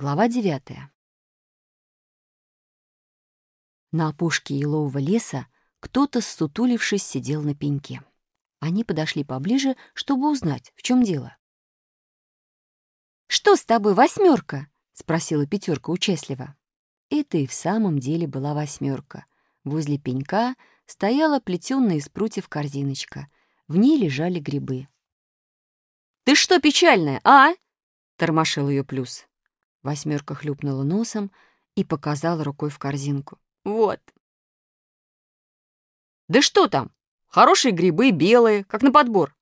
Глава девятая. На опушке елового леса кто-то, ссутулившись, сидел на пеньке. Они подошли поближе, чтобы узнать, в чем дело. «Что с тобой, восьмерка? спросила пятерка участливо. Это и в самом деле была восьмерка. Возле пенька стояла плетённая из прутьев корзиночка. В ней лежали грибы. «Ты что печальная, а?» — тормошил ее плюс. Восьмерка хлюпнула носом и показала рукой в корзинку. «Вот». «Да что там? Хорошие грибы, белые, как на подбор».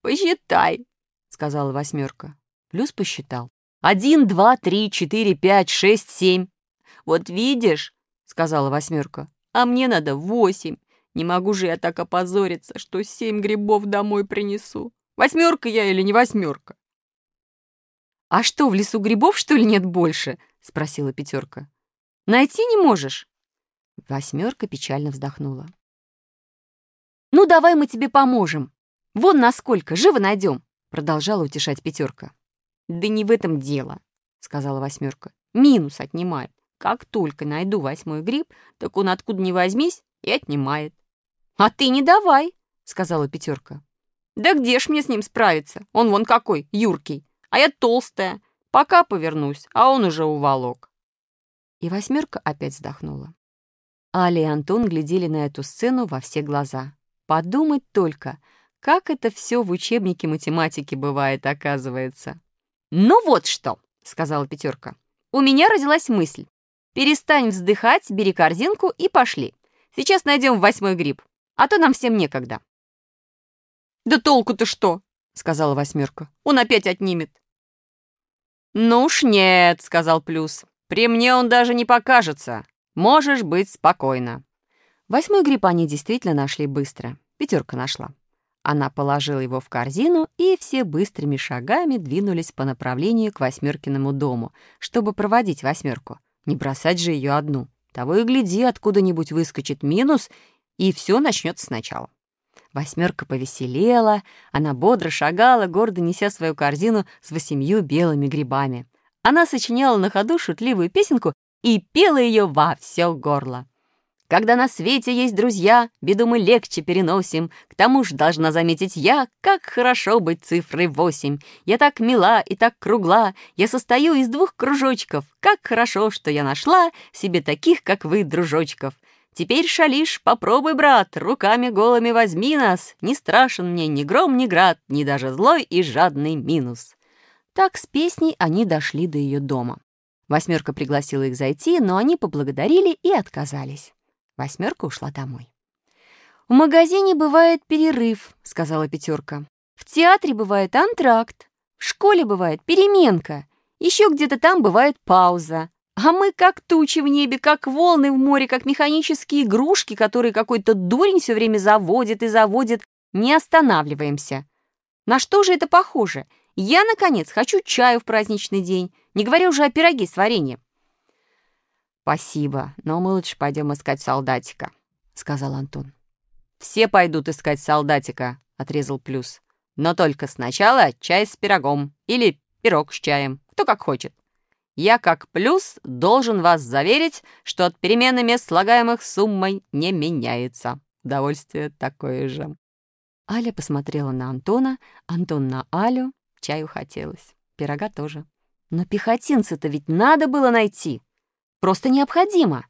«Посчитай», — сказала восьмерка. Плюс посчитал. «Один, два, три, четыре, пять, шесть, семь». «Вот видишь», — сказала восьмерка, «а мне надо восемь. Не могу же я так опозориться, что семь грибов домой принесу. Восьмерка я или не восьмерка?» «А что, в лесу грибов, что ли, нет больше?» — спросила пятерка. «Найти не можешь?» Восьмерка печально вздохнула. «Ну, давай мы тебе поможем. Вон насколько, живо найдем!» — продолжала утешать пятерка. «Да не в этом дело», — сказала восьмерка. «Минус отнимает. Как только найду восьмой гриб, так он откуда ни возьмись и отнимает». «А ты не давай», — сказала пятерка. «Да где ж мне с ним справиться? Он вон какой, юркий а я толстая. Пока повернусь, а он уже уволок. И восьмерка опять вздохнула. Аля и Антон глядели на эту сцену во все глаза. Подумать только, как это все в учебнике математики бывает, оказывается. «Ну вот что», — сказала пятерка. «У меня родилась мысль. Перестань вздыхать, бери корзинку и пошли. Сейчас найдем восьмой гриб, а то нам всем некогда». «Да толку-то что?» — сказала восьмерка. «Он опять отнимет». «Ну уж нет», — сказал Плюс. «При мне он даже не покажется. Можешь быть спокойна». Восьмой гриб они действительно нашли быстро. Пятерка нашла. Она положила его в корзину, и все быстрыми шагами двинулись по направлению к восьмеркиному дому, чтобы проводить восьмерку. Не бросать же ее одну. Того и гляди, откуда-нибудь выскочит минус, и все начнется сначала. Восьмерка повеселела, она бодро шагала, гордо неся свою корзину с восемью белыми грибами. Она сочиняла на ходу шутливую песенку и пела ее во все горло. Когда на свете есть друзья, беду мы легче переносим. К тому же должна заметить я, как хорошо быть цифрой восемь. Я так мила и так кругла, я состою из двух кружочков. Как хорошо, что я нашла себе таких, как вы, дружочков. Теперь шалишь, попробуй, брат, руками голыми возьми нас. Не страшен мне ни гром, ни град, ни даже злой и жадный минус. Так с песней они дошли до ее дома. Восьмерка пригласила их зайти, но они поблагодарили и отказались. Восьмерка ушла домой. «В магазине бывает перерыв», — сказала пятерка. «В театре бывает антракт, в школе бывает переменка, еще где-то там бывает пауза. А мы как тучи в небе, как волны в море, как механические игрушки, которые какой-то дурень все время заводит и заводит, не останавливаемся. На что же это похоже? Я, наконец, хочу чаю в праздничный день, не говоря уже о пироге с вареньем. «Спасибо, но мы лучше пойдем искать солдатика», — сказал Антон. «Все пойдут искать солдатика», — отрезал Плюс. «Но только сначала чай с пирогом или пирог с чаем, кто как хочет. Я как плюс должен вас заверить, что от перемены мест слагаемых суммой не меняется. Удовольствие такое же». Аля посмотрела на Антона, Антон на Алю. Чаю хотелось, пирога тоже. Но пехотинца-то ведь надо было найти. Просто необходимо.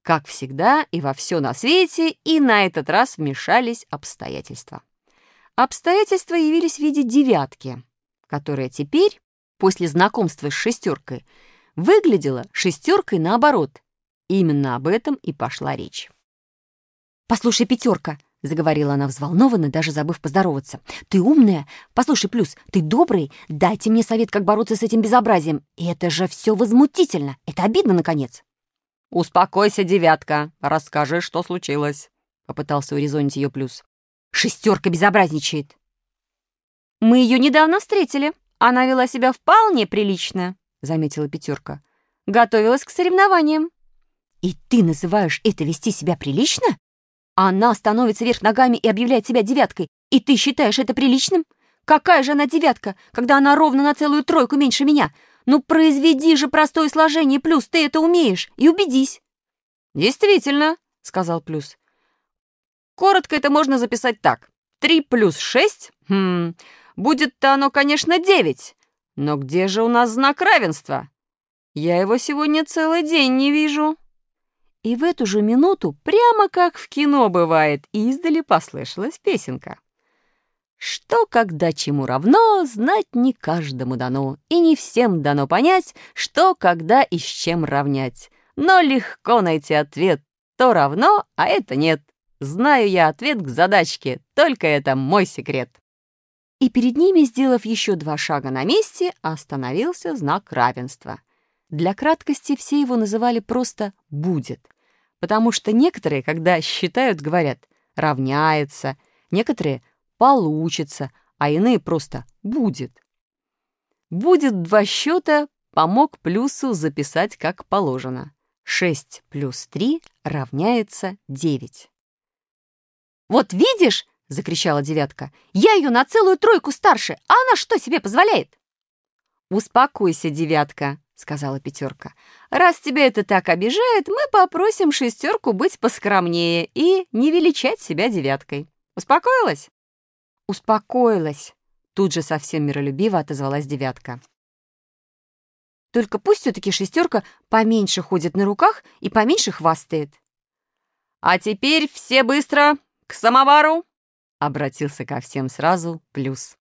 Как всегда и во все на свете, и на этот раз вмешались обстоятельства. Обстоятельства явились в виде девятки, которая теперь после знакомства с шестеркой выглядела шестеркой наоборот. Именно об этом и пошла речь. «Послушай, пятерка!» — заговорила она взволнованно, даже забыв поздороваться. «Ты умная? Послушай, Плюс, ты добрый? Дайте мне совет, как бороться с этим безобразием. Это же все возмутительно. Это обидно, наконец». «Успокойся, девятка. Расскажи, что случилось», — попытался урезонить ее Плюс. «Шестерка безобразничает». «Мы ее недавно встретили», она вела себя вполне прилично, заметила пятерка. Готовилась к соревнованиям. И ты называешь это вести себя прилично? Она становится вверх ногами и объявляет себя девяткой, и ты считаешь это приличным? Какая же она девятка, когда она ровно на целую тройку меньше меня? Ну, произведи же простое сложение плюс, ты это умеешь, и убедись. Действительно, сказал плюс. Коротко это можно записать так. 3 плюс 6, хм, будет-то оно, конечно, 9. Но где же у нас знак равенства? Я его сегодня целый день не вижу. И в эту же минуту, прямо как в кино бывает, издали послышалась песенка. Что, когда чему равно, знать не каждому дано, и не всем дано понять, что, когда и с чем равнять. Но легко найти ответ, то равно, а это нет. Знаю я ответ к задачке, только это мой секрет. И перед ними, сделав еще два шага на месте, остановился знак равенства. Для краткости все его называли просто «будет», потому что некоторые, когда считают, говорят «равняется», некоторые «получится», а иные просто «будет». «Будет два счета» помог плюсу записать как положено. 6 плюс 3 равняется 9. «Вот видишь!» — закричала девятка. «Я ее на целую тройку старше, а она что себе позволяет?» «Успокойся, девятка», — сказала пятерка. «Раз тебя это так обижает, мы попросим шестерку быть поскромнее и не величать себя девяткой. Успокоилась?» «Успокоилась», — тут же совсем миролюбиво отозвалась девятка. «Только пусть все-таки шестерка поменьше ходит на руках и поменьше хвастает». «А теперь все быстро!» «К самовару!» — обратился ко всем сразу Плюс.